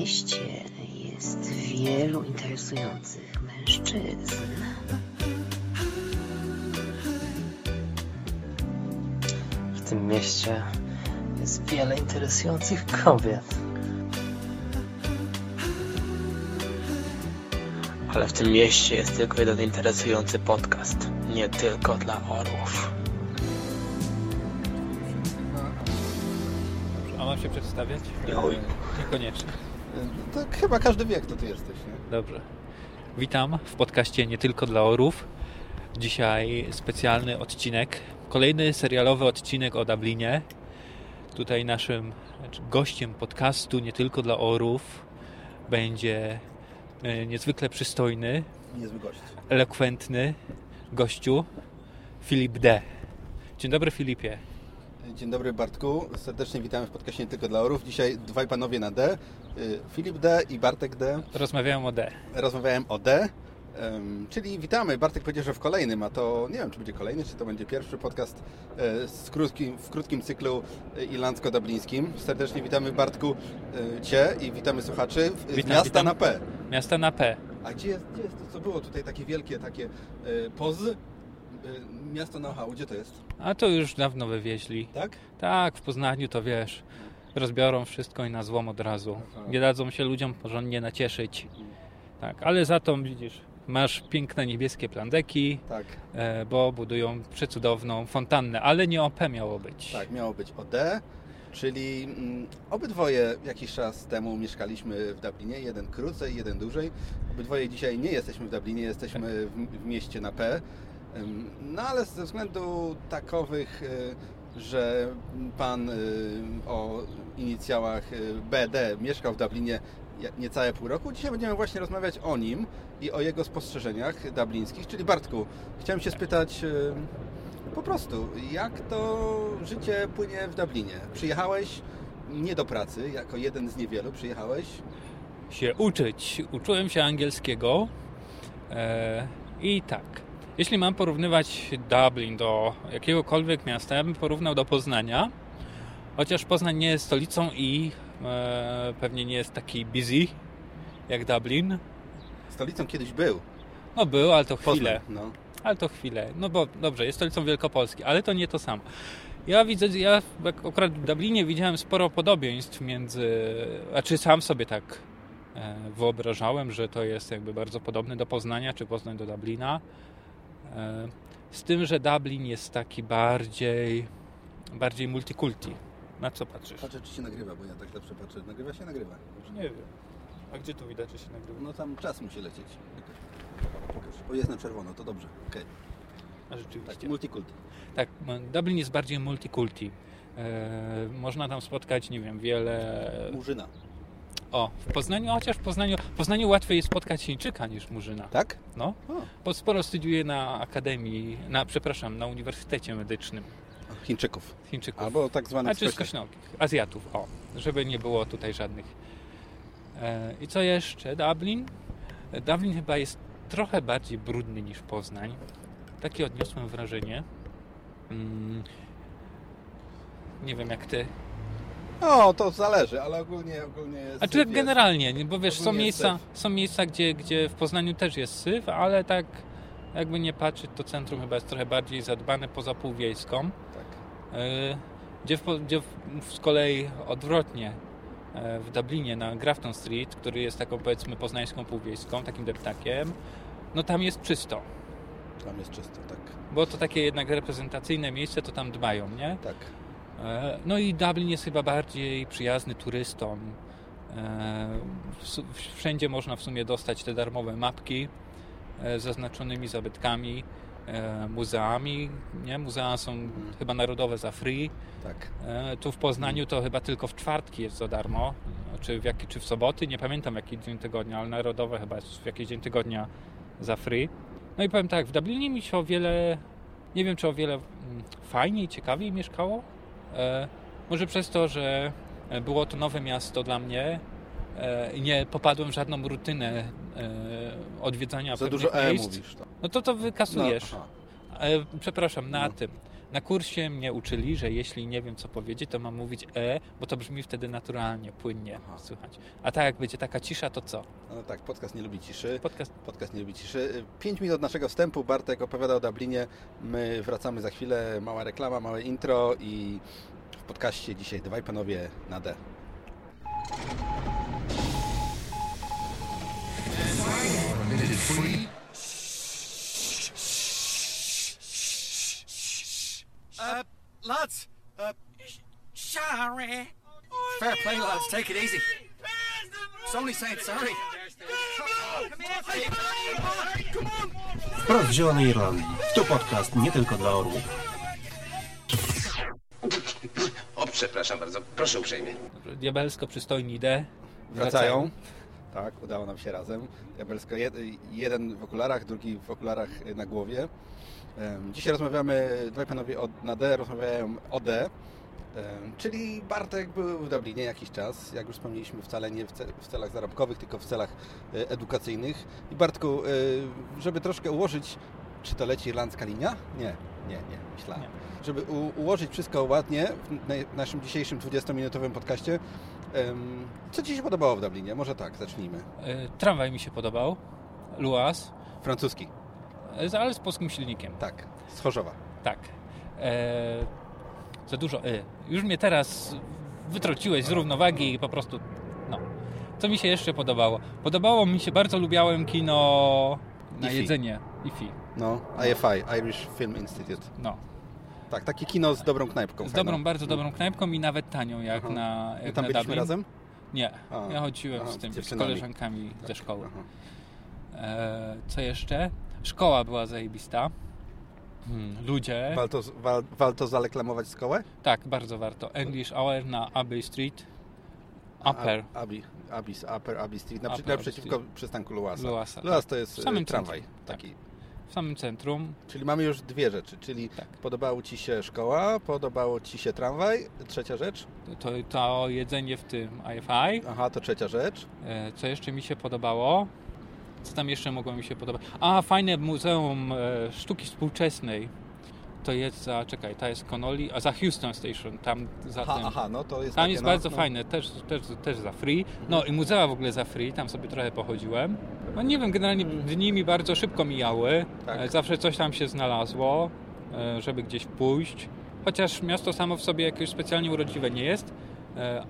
mieście jest wielu interesujących mężczyzn. W tym mieście jest wiele interesujących kobiet. Ale w tym mieście jest tylko jeden interesujący podcast. Nie tylko dla orłów. A mam się przedstawiać? Oj. Niekoniecznie. To chyba każdy wie, kto ty jesteś, nie? Dobrze. Witam w podcaście Nie tylko dla orów. Dzisiaj specjalny odcinek, kolejny serialowy odcinek o Dublinie. Tutaj naszym znaczy gościem podcastu Nie tylko dla orów będzie e, niezwykle przystojny, Niezły gość. elokwentny gościu Filip D. Dzień dobry Filipie. Dzień dobry Bartku, serdecznie witamy w podcaście Nie Tylko dla Orów. Dzisiaj dwaj panowie na D, y, Filip D i Bartek D. Rozmawiałem o D. Rozmawiałem o D, czyli witamy. Bartek powiedział, że w kolejnym, a to nie wiem, czy będzie kolejny, czy to będzie pierwszy podcast e, z krótkim, w krótkim cyklu e, irlandzko-dublińskim. Serdecznie witamy Bartku e, Cię i witamy słuchaczy z Witam, miasta witam. na P. Miasta na P. A gdzie jest, gdzie jest to, co było tutaj, takie wielkie, takie pozy? E, miasto na Hał, gdzie to jest? A to już dawno wywieźli. Tak? Tak, w Poznaniu to wiesz, rozbiorą wszystko i na złom od razu. Aha. Nie dadzą się ludziom porządnie nacieszyć. Tak, ale za to widzisz, masz piękne niebieskie plandeki, Tak. e, bo budują przecudowną fontannę, ale nie OP miało być. Tak, miało być OD, czyli mm, obydwoje jakiś czas temu mieszkaliśmy w Dublinie, jeden krócej, jeden dłużej. Obydwoje dzisiaj nie jesteśmy w Dublinie, jesteśmy w, w mieście na P. No ale ze względu takowych, y, że pan y, o inicjałach y, BD mieszkał w Dublinie niecałe pół roku, dzisiaj będziemy właśnie rozmawiać o nim i o jego spostrzeżeniach dublińskich. Czyli Bartku, chciałem się spytać po prostu, jak to życie płynie w Dublinie? Przyjechałeś nie do pracy, jako jeden z niewielu przyjechałeś. Się uczyć. Uczyłem się angielskiego e, i tak. Jeśli mam porównywać Dublin do jakiegokolwiek miasta, ja bym porównał do Poznania. Chociaż Poznań nie jest stolicą i e, pewnie nie jest taki busy jak Dublin. Stolicą kiedyś był. No był, ale to Poznań, chwilę. No. Ale to chwilę. No bo dobrze, jest stolicą Wielkopolski, ale to nie to samo. Ja widzę, ja akurat w Dublinie widziałem sporo podobieństw między, a czy sam sobie tak e, wyobrażałem, że to jest jakby bardzo podobne do Poznania, czy Poznań do Dublina. E, z tym, że Dublin jest taki bardziej, bardziej multikulti. Na co patrzysz? Patrzę, czy się nagrywa, bo ja tak zawsze patrzę. Nagrywa się, nagrywa. Dobrze. Nie wiem. A gdzie tu widać, że się nagrywa? No tam czas musi lecieć. Pokaż. O, jest na czerwono, to dobrze. Okej. A rzeczywiście. Tak, multikult. Tak, Dublin jest bardziej multikulti. E, można tam spotkać, nie wiem, wiele. Murzyna. O, w Poznaniu, chociaż w Poznaniu, w Poznaniu łatwiej jest spotkać Chińczyka niż Murzyna. Tak? No, O, bo sporo studiuje na akademii, na, przepraszam, na Uniwersytecie Medycznym Chińczyków. Chińczyków. Albo tak zwanych A czy skośnych. skośnokich, Azjatów, o, żeby nie było tutaj żadnych. E, I co jeszcze? Dublin? Dublin chyba jest trochę bardziej brudny niż Poznań. Takie odniosłem wrażenie. Mm, nie wiem jak ty. O, to zależy, ale ogólnie, ogólnie jest... A czy tak jest- generalnie, nie? bo wiesz, są miejsca, są miejsca gdzie, gdzie w Poznaniu też jest syf, ale tak jakby nie patrzeć, to centrum chyba jest trochę bardziej zadbane poza półwiejską. Tak. E, Gdzie, w, gdzie w, z kolei odwrotnie e, w Dublinie na Grafton Street, który jest taką powiedzmy poznańską półwiejską, takim deptakiem, no tam jest czysto. Tam jest czysto, tak. Bo to takie jednak reprezentacyjne miejsce, to tam dbają, nie? Tak. E, No i Dublin jest chyba bardziej przyjazny turystom. E, Wszędzie można w sumie dostać te darmowe mapki e, z zaznaczonymi zabytkami, muzeami. Nie? Muzea są chyba narodowe za free. Tak. Tu w Poznaniu to chyba tylko w czwartki jest za darmo, czy w, jaki, czy w soboty, nie pamiętam jaki dzień tygodnia, ale narodowe chyba jest w jakiś dzień tygodnia za free. No i powiem tak, w Dublinie mi się o wiele, nie wiem czy o wiele mm, fajniej, ciekawiej mieszkało. E, może przez to, że e, było to nowe miasto dla mnie e, i nie popadłem w żadną rutynę odwiedzania Za dużo E miejsc. mówisz. To. No to to wykasujesz. No, przepraszam, na No. tym. Na kursie mnie uczyli, że jeśli nie wiem co powiedzieć, to mam mówić e, bo to brzmi wtedy naturalnie, płynnie Aha. słychać. A tak jak będzie taka cisza, to co? No tak, podcast nie lubi ciszy. Podcast Podcast nie lubi ciszy. Pięć minut naszego wstępu. Bartek opowiada o Dublinie. My wracamy za chwilę. Mała reklama, małe intro i w podcaście dzisiaj dwaj panowie na D. Uh, lads, uh, sorry. Fair play, lads. Take it easy. It's only saying sorry. Wprost z Zielonej Irlandii. Tu podcast nie tylko dla orłów. O, przepraszam bardzo, proszę uprzejmie. dobrze, diabelsko przystojni D. Wracają. Tak, udało nam się razem. Diabelsko jed, jeden w okularach, drugi w okularach na głowie. Dzisiaj rozmawiamy, dwaj panowie od, na D rozmawiają o D. Czyli Bartek był w Dublinie jakiś czas, jak już wspomnieliśmy, wcale nie w, ce, w celach zarobkowych, tylko w celach e, edukacyjnych. I Bartku, e, żeby troszkę ułożyć, czy to leci irlandzka linia? Nie, nie, nie, myślałem. Żeby u, ułożyć wszystko ładnie w naszym dzisiejszym 20-minutowym podcaście, co Ci się podobało w Dublinie? Może tak, zacznijmy. E, Tramwaj mi się podobał. Luas, Francuski, ale z polskim silnikiem. tak, z Chorzowa. Tak. E, za dużo y. Już mnie teraz wytrąciłeś z równowagi i po prostu. No. Co mi się jeszcze podobało? Podobało mi się, bardzo lubiałem kino na IFI. jedzenie. IFI. No, IFI, Irish Film Institute. No. Tak, takie kino z dobrą knajpką. Z fajną. dobrą, bardzo dobrą knajpką i nawet tanią, jak Aha. na. I Jak tam na byliśmy Dublin. razem? Nie. A, ja chodziłem aha, z tym, z z koleżankami ze szkoły. Aha. E, co jeszcze? Szkoła była zajebista. Hmm, ludzie. Warto, wa- warto zareklamować szkołę? Tak, bardzo warto. English Hour na Abbey Street. Upper. A- Abi, Abis, Upper Abbey Street, Upper naprzy, Abbey naprzeciwko Street. przystanku Luasa. Luasa, Luas tak. to jest W samym e, tramwaj centrum, taki. W samym centrum. Czyli mamy już dwie rzeczy, czyli Tak. podobało Ci się szkoła, podobało Ci się tramwaj, trzecia rzecz, To, to jedzenie w tym IFI. aha, to trzecia rzecz, E, Co jeszcze mi się podobało? Co tam jeszcze mogło mi się podobać? A, fajne Muzeum e, Sztuki Współczesnej. To jest za, czekaj, to jest Connolly, a za Houston Station, tam za aha, tym. aha, no to jest Tam takie, jest no, bardzo no, fajne, też, też, też za free. No i muzea w ogóle za free, tam sobie trochę pochodziłem. No nie wiem, generalnie dni mi bardzo szybko mijały. Tak. E, Zawsze coś tam się znalazło, e, żeby gdzieś pójść. Chociaż miasto samo w sobie jakieś specjalnie urodziwe nie jest.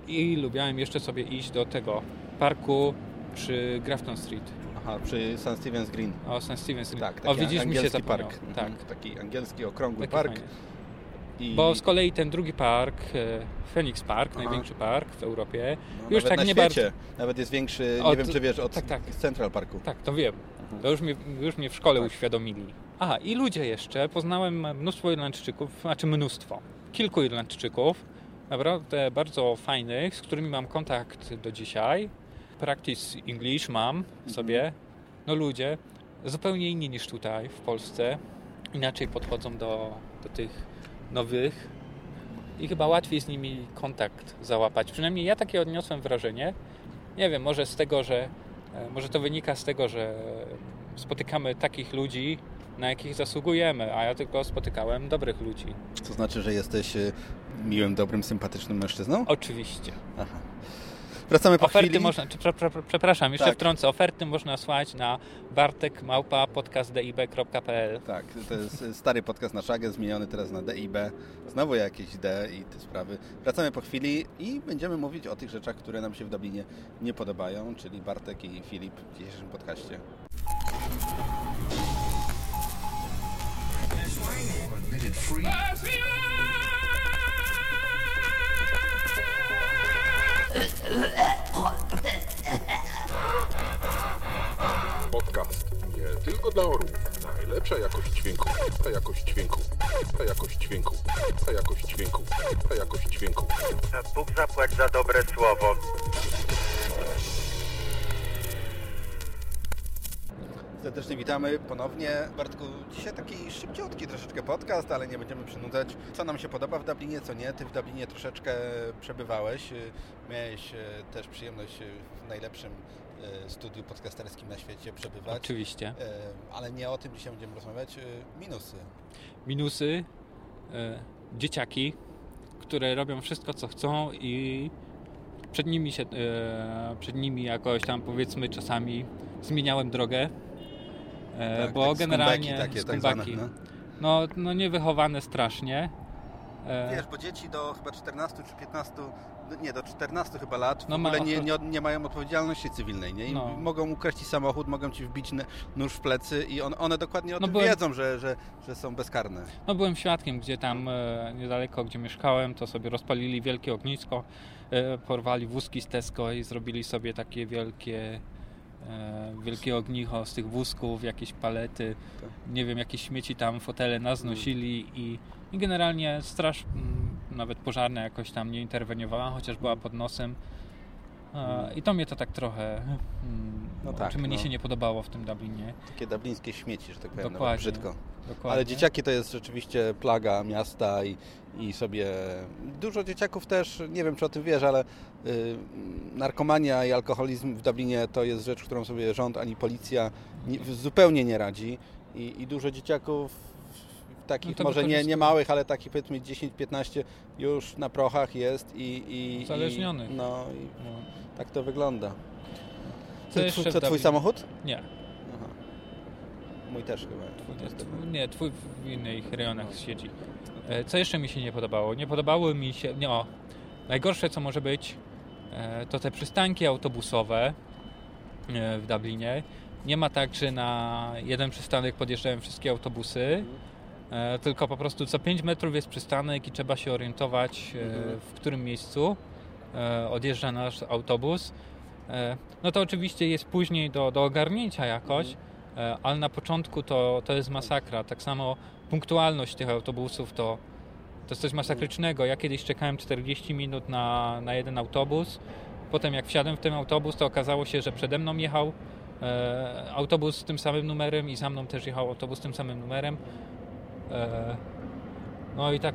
I lubiałem jeszcze sobie iść do tego parku przy Grafton Street. Aha, przy St. Stephen's Green. O, St. Stephen's Street. Tak, taki o, widzisz, mi się zapomniał. park. Tak. Mhm, Taki angielski, okrągły Taki park. I... Bo z kolei ten drugi park, e, Phoenix Park, Aha. największy park w Europie, no, już nawet tak na nie bardzo. Nawet jest większy, nie Od- wiem czy wiesz, od tak, tak. Central Parku. Tak, to wiem. To już mnie, już mnie w szkole Tak. uświadomili. Aha, i ludzie jeszcze. Poznałem mnóstwo Irlandczyków, znaczy mnóstwo. Kilku Irlandczyków, naprawdę bardzo fajnych, z którymi mam kontakt do dzisiaj. Practice English mam Mhm. sobie. No ludzie zupełnie inni niż tutaj w Polsce. Inaczej podchodzą do, do tych nowych i chyba łatwiej z nimi kontakt załapać. Przynajmniej ja takie odniosłem wrażenie. Nie wiem, może z tego, że e, może to wynika z tego, że spotykamy takich ludzi, na jakich zasługujemy, a ja tylko spotykałem dobrych ludzi. To znaczy, że jesteś e, miłym, dobrym, sympatycznym mężczyzną? Oczywiście. Aha. Wracamy po Oferty chwili. można, czy, prze, prze, przepraszam, jeszcze Tak. wtrącę, oferty można słuchać na bartekmałpa.podcastdib.pl Tak, to jest stary podcast na szagę, zmieniony teraz na DIB. Znowu jakieś D i te sprawy. Wracamy po chwili i będziemy mówić o tych rzeczach, które nam się w Dublinie nie podobają, czyli Bartek i Filip w dzisiejszym podcaście. Podcast nie tylko dla orłów. Najlepsza jakość dźwięku. Ta jakość dźwięku. Ta jakość dźwięku. Ta jakość dźwięku. Ta jakość dźwięku. Bóg zapłać za dobre słowo. Serdecznie witamy ponownie. Bartku, dzisiaj taki szybciutki troszeczkę podcast, ale nie będziemy przynudzać. Co nam się podoba w Dublinie, co nie. Ty w Dublinie troszeczkę przebywałeś. y, Miałeś y, też przyjemność w najlepszym studiu podcasterskim na świecie przebywać. Oczywiście. Ale nie o tym dzisiaj będziemy rozmawiać. Minusy. Minusy. e, dzieciaki, które robią wszystko, co chcą i przed nimi się, e, przed nimi jakoś tam powiedzmy czasami zmieniałem drogę, e, Tak, bo tak, generalnie takie tak skumbaki. zwane, no, no niewychowane strasznie. E, Wiesz, bo dzieci do chyba 14 czy 15, no nie, do 14 chyba lat w No ma ogóle nie, ochro- nie, nie mają odpowiedzialności cywilnej, nie? I No. mogą ukraść ci samochód, mogą ci wbić nóż w plecy i on, one dokładnie o No tym byłem- wiedzą, że, że, że są bezkarne. No byłem świadkiem, gdzie tam e, niedaleko, gdzie mieszkałem, to sobie rozpalili wielkie ognisko, e, porwali wózki z Tesco i zrobili sobie takie wielkie e, wielkie ognicho z tych wózków, jakieś palety, nie wiem, jakieś śmieci tam, fotele nas nosili i, i generalnie straż mm, nawet pożarna jakoś tam nie interweniowała, chociaż była pod nosem. E, I to mnie to tak trochę mm, No tak, czy mnie no. się nie podobało w tym Dublinie. Takie dublińskie śmieci, że tak powiem, nawet Dokładnie. brzydko. Dokładnie. Ale dzieciaki to jest rzeczywiście plaga miasta i, i sobie... Dużo dzieciaków też, nie wiem czy o tym wiesz, ale y, narkomania i alkoholizm w Dublinie to jest rzecz, którą sobie rząd ani policja nie, zupełnie nie radzi. I, I dużo dzieciaków takich No może nie, nie małych, ale takich powiedzmy 10-15 już na prochach jest i... i Uzależnionych. I, no i No. tak to wygląda. Co Co, co, twój Dublinie? samochód? Nie. Aha. Mój też chyba. Nie, tw- Nie, twój w innych rejonach siedzi. E, Co jeszcze mi się nie podobało? Nie podobały mi się. Nie, o, najgorsze co może być, e, to te przystanki autobusowe e, w Dublinie. Nie ma tak, że na jeden przystanek podjeżdżają wszystkie autobusy, tylko po prostu co 5 metrów jest przystanek i trzeba się orientować, Mhm. w którym miejscu odjeżdża nasz autobus. No to oczywiście jest później do, do ogarnięcia jakoś, e, ale na początku to, to jest masakra. Tak samo punktualność tych autobusów to, to jest coś masakrycznego. Ja kiedyś czekałem 40 minut na, na jeden autobus. Potem jak wsiadłem w ten autobus, to okazało się, że przede mną jechał e, autobus z tym samym numerem i za mną też jechał autobus z tym samym numerem. E, no i tak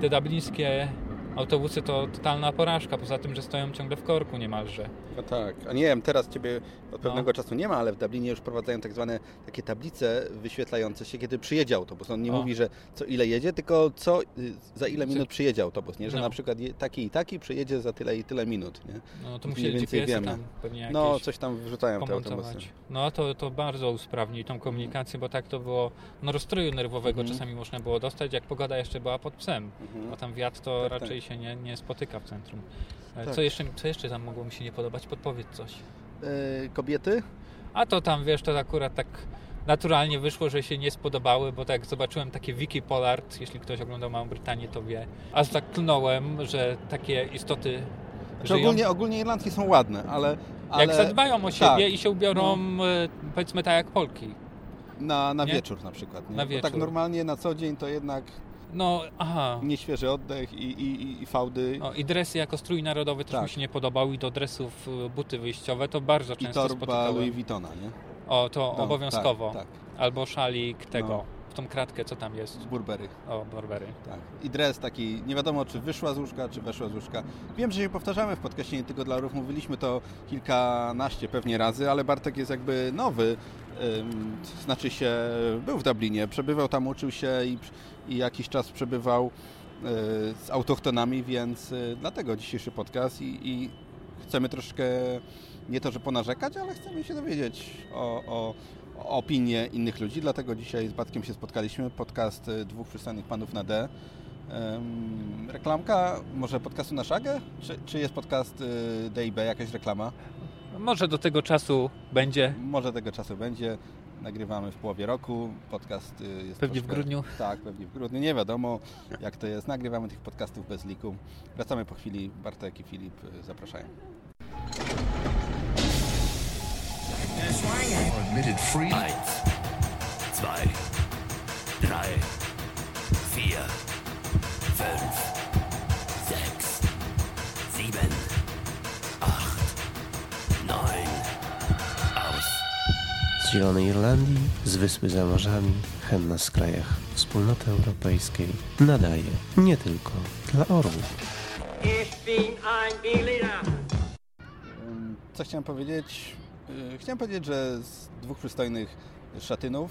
te dublińskie autobusy to totalna porażka, poza tym, że stoją ciągle w korku niemalże. No tak, a nie wiem, teraz Ciebie od pewnego No. czasu nie ma, ale w Dublinie już prowadzają tak zwane takie tablice wyświetlające się, kiedy przyjedzie autobus. On nie O. mówi, że co ile jedzie, tylko co, y, za ile minut przyjedzie autobus, nie? Że No. na przykład taki i taki przyjedzie za tyle i tyle minut, nie? No to musieli więcej wiemy. tam pewnie No, coś tam wrzucają te autobusy. No to, to bardzo usprawni tą komunikację, bo tak to było, no rozstroju nerwowego Mhm. czasami można było dostać, jak pogoda jeszcze była pod psem. Mhm. A tam wiatr to Tak, raczej się nie, nie spotyka w centrum. E, Tak. Co, jeszcze, co jeszcze tam mogło mi się nie podobać? Podpowiedz coś. Y, kobiety? A to tam, wiesz, to akurat tak naturalnie wyszło, że się nie spodobały, bo tak zobaczyłem takie Wiki Pollard, jeśli ktoś oglądał Małą Brytanię, to wie. Aż tak klnąłem, że takie istoty Znaczy, żyją. ogólnie, ogólnie Irlandki są ładne, ale... ale Jak zadbają o siebie tak, i się ubiorą, e, powiedzmy tak jak Polki. Na, na Nie? wieczór na przykład. Nie? Na Bo tak wieczór. normalnie na co dzień to jednak No, aha. nieświeży oddech i, i, i, i fałdy. No, I dresy jako strój narodowy też Tak. mi się nie podobał i do dresów y, buty wyjściowe to bardzo I często torba spotykałem. Louis Vuittona, nie? O, to No, obowiązkowo. Tak, tak. Albo szalik tego, No. w tą kratkę, co tam jest. Z Burberry. O, Barbery. Tak. I dres taki, nie wiadomo czy wyszła z łóżka, czy weszła z łóżka. Wiem, że się powtarzamy w podcaście nie tylko dla orów, mówiliśmy to kilkanaście pewnie razy, ale Bartek jest jakby nowy. Znaczy się, był w Dublinie, przebywał tam, uczył się i, i jakiś czas przebywał y, z autochtonami, więc y, dlatego dzisiejszy podcast i, i chcemy troszkę nie to, że ponarzekać, ale chcemy się dowiedzieć o, o, o opinie innych ludzi, dlatego dzisiaj z Batkiem się spotkaliśmy. Podcast y, dwóch przystojnych panów na D. Reklamka może podcastu na szagę? Czy, czy jest podcast DIB, jakaś reklama? Może do tego czasu będzie. Może tego czasu będzie. Nagrywamy w połowie roku. Podcast y, jest Pewnie w troszkę- grudniu. Tak, pewnie w grudniu. Nie wiadomo jak to jest. Nagrywamy tych podcastów bez liku. Wracamy po chwili. Bartek i Filip y, zapraszają. Eins, zwei, drei, vier, Z Zielonej Irlandii, z Wyspy za morzami, henna z krajach Wspólnoty Europejskiej nadaje nie tylko dla orłów. Co chciałem powiedzieć? Y, Chciałem powiedzieć, że z dwóch przystojnych szatynów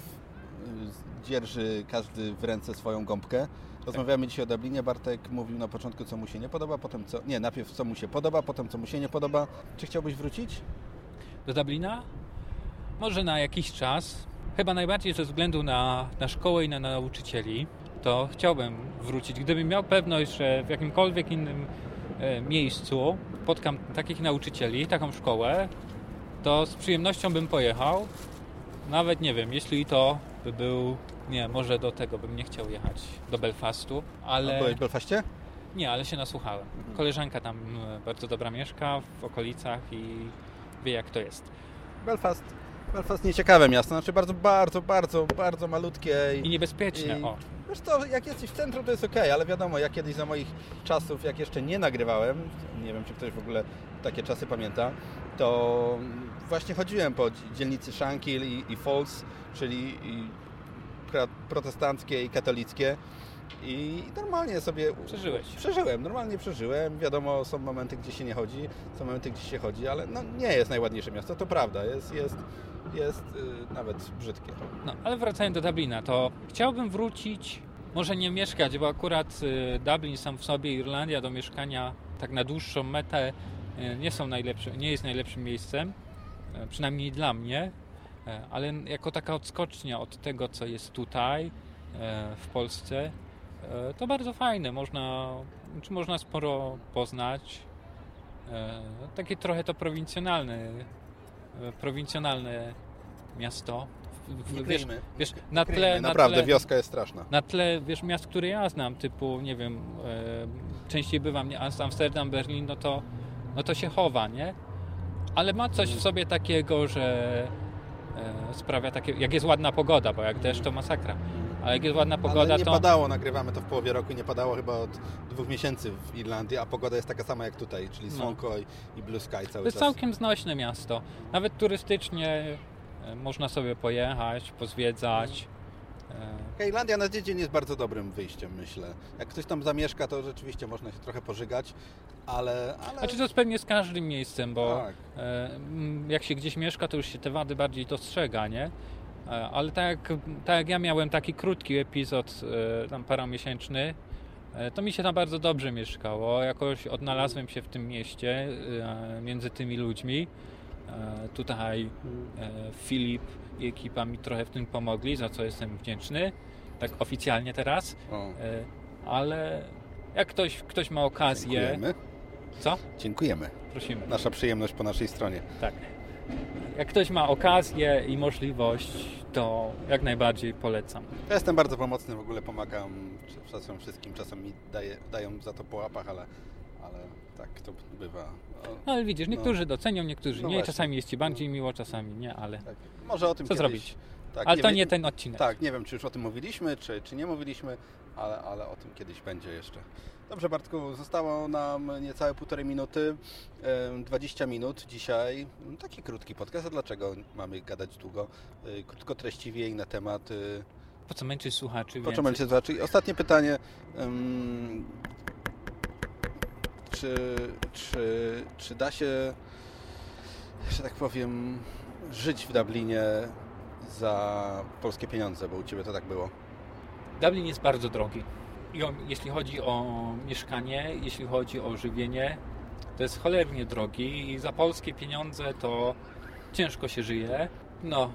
y, dzierży każdy w ręce swoją gąbkę Rozmawiamy dzisiaj o Dublinie. Bartek mówił na początku, co mu się nie podoba, potem co... Nie, najpierw co mu się podoba, potem co mu się nie podoba. Czy chciałbyś wrócić? Do Dublina? Może na jakiś czas. Chyba najbardziej ze względu na, na szkołę i na nauczycieli. To chciałbym wrócić. Gdybym miał pewność, że w jakimkolwiek innym e, miejscu spotkam takich nauczycieli, taką szkołę, to z przyjemnością bym pojechał. Nawet nie wiem, jeśli to by był. Nie, może do tego bym nie chciał jechać do Belfastu, ale. A byłeś w Belfaście? Nie, ale się nasłuchałem. Koleżanka tam e, bardzo dobra mieszka w okolicach i wie jak to jest. Belfast. Belfast nieciekawe miasto, znaczy bardzo, bardzo, bardzo, bardzo malutkie. I niebezpieczne, i- o. Wiesz to, jak jesteś w centrum to jest ok, ale wiadomo, ja kiedyś za moich czasów, jak jeszcze nie nagrywałem, nie wiem czy ktoś w ogóle takie czasy pamięta, to właśnie chodziłem po dzielnicy Shankill i, i Falls, czyli i protestanckie i katolickie i normalnie sobie... Przeżyłeś. Przeżyłem, normalnie przeżyłem. Wiadomo, są momenty, gdzie się nie chodzi, są momenty, gdzie się chodzi, ale no, nie jest najładniejsze miasto, to prawda, jest, jest, jest y, nawet brzydkie. No, ale wracając do Dublina, to chciałbym wrócić, może nie mieszkać, bo akurat y, Dublin sam w sobie, Irlandia do mieszkania tak na dłuższą metę y, nie są najlepsze, nie jest najlepszym miejscem, e, przynajmniej dla mnie, e, ale jako taka odskocznia od tego, co jest tutaj e, w Polsce, to bardzo fajne, można, czy można sporo poznać. Takie trochę to prowincjonalne, prowincjonalne miasto. W- wiesz, wiesz, na tle, Kryjmy, na naprawdę, tle, wioska jest straszna. Na tle, wiesz, miast, które ja znam, typu, nie wiem, e, częściej bywam, nie, Amsterdam, Berlin, no to, no to się chowa, nie? Ale ma coś w sobie takiego, że e, sprawia takie, jak jest ładna pogoda, bo jak deszcz to masakra, ale jak jest ładna pogoda, Ale nie to... padało, nagrywamy to w połowie roku, nie padało chyba od dwóch miesięcy w Irlandii, a pogoda jest taka sama jak tutaj, czyli No. słonko i, i blue sky cały To jest czas. całkiem znośne miasto. Nawet turystycznie e, można sobie pojechać, pozwiedzać. E, Irlandia na dzień jest bardzo dobrym wyjściem, myślę. Jak ktoś tam zamieszka, to rzeczywiście można się trochę pożygać, ale... ale... Znaczy to jest pewnie z każdym miejscem, bo Tak. e, jak się gdzieś mieszka, to już się te wady bardziej dostrzega, nie? E, Ale tak, jak- tak jak ja miałem taki krótki epizod, e, tam paromiesięczny, e, to mi się tam bardzo dobrze mieszkało. Jakoś odnalazłem się w tym mieście, między tymi ludźmi. Tutaj Filip i ekipa mi trochę w tym pomogli, za co jestem wdzięczny. Tak oficjalnie teraz. Ale jak ktoś, ktoś ma okazję... Dziękujemy. Co? Dziękujemy. Prosimy. Nasza przyjemność po naszej stronie. Tak. Jak ktoś ma okazję i możliwość, to jak najbardziej polecam. Ja jestem bardzo pomocny, w ogóle pomagam czasem wszystkim, czasem mi daje, dają za to po łapach, ale, ale tak to bywa. O, No ale widzisz, niektórzy no. docenią, niektórzy No nie. właśnie. Czasami jest ci bardziej miło, czasami nie, ale Tak. Może o tym co kiedyś. zrobić? Tak, ale to wiem- nie ten odcinek. Tak, nie wiem, czy już o tym mówiliśmy, czy, czy nie mówiliśmy, ale, ale o tym kiedyś będzie jeszcze. Dobrze, Bartku, zostało nam niecałe półtorej minuty, em, 20 minut dzisiaj. Taki krótki podcast, a dlaczego mamy gadać długo? Y, Krótko, treściwie i na temat... y, Po co męczyć słuchaczy Po więcej? będzie zobaczyć? Ostatnie pytanie. Czy, czy, czy da się, że tak powiem, żyć w Dublinie za polskie pieniądze? Bo u Ciebie to tak było. Dublin jest bardzo drogi. Jeśli chodzi o mieszkanie, jeśli chodzi o żywienie, to jest cholernie drogi i za polskie pieniądze to ciężko się żyje. No,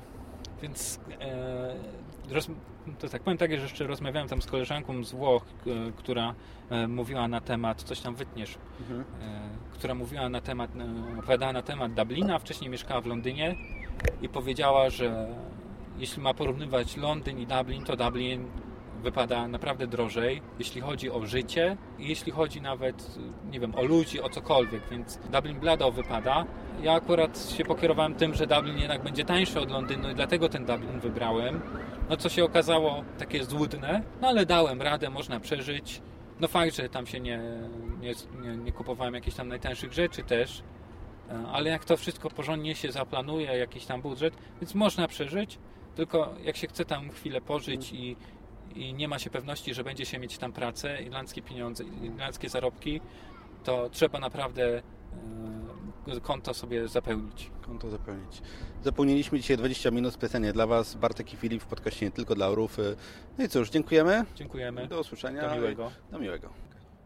więc e, roz, to tak powiem tak, że jeszcze rozmawiałem tam z koleżanką z Włoch, która e, mówiła na temat, coś tam wytniesz, Mhm. e, która mówiła na temat, e, opowiadała na temat Dublina, wcześniej mieszkała w Londynie i powiedziała, że jeśli ma porównywać Londyn i Dublin, to Dublin wypada naprawdę drożej, jeśli chodzi o życie i jeśli chodzi nawet, nie wiem, o ludzi, o cokolwiek, więc Dublin blado wypada. Ja akurat się pokierowałem tym, że Dublin jednak będzie tańszy od Londynu i dlatego ten Dublin wybrałem. No co się okazało takie złudne, no ale dałem radę, można przeżyć. No fakt, że tam się nie, nie, nie, nie kupowałem jakichś tam najtańszych rzeczy też, e, ale jak to wszystko porządnie się zaplanuje, jakiś tam budżet, więc można przeżyć, tylko jak się chce tam chwilę pożyć i, i nie ma się pewności, że będzie się mieć tam pracę, irlandzkie pieniądze, irlandzkie zarobki, to trzeba naprawdę e, konto sobie zapełnić. konto zapełnić. Zapełniliśmy dzisiaj 20 minut specjalnie dla Was. Bartek i Filip w podcaście nie tylko dla orów. No i cóż, dziękujemy. Dziękujemy. Do usłyszenia. Do miłego. Do miłego.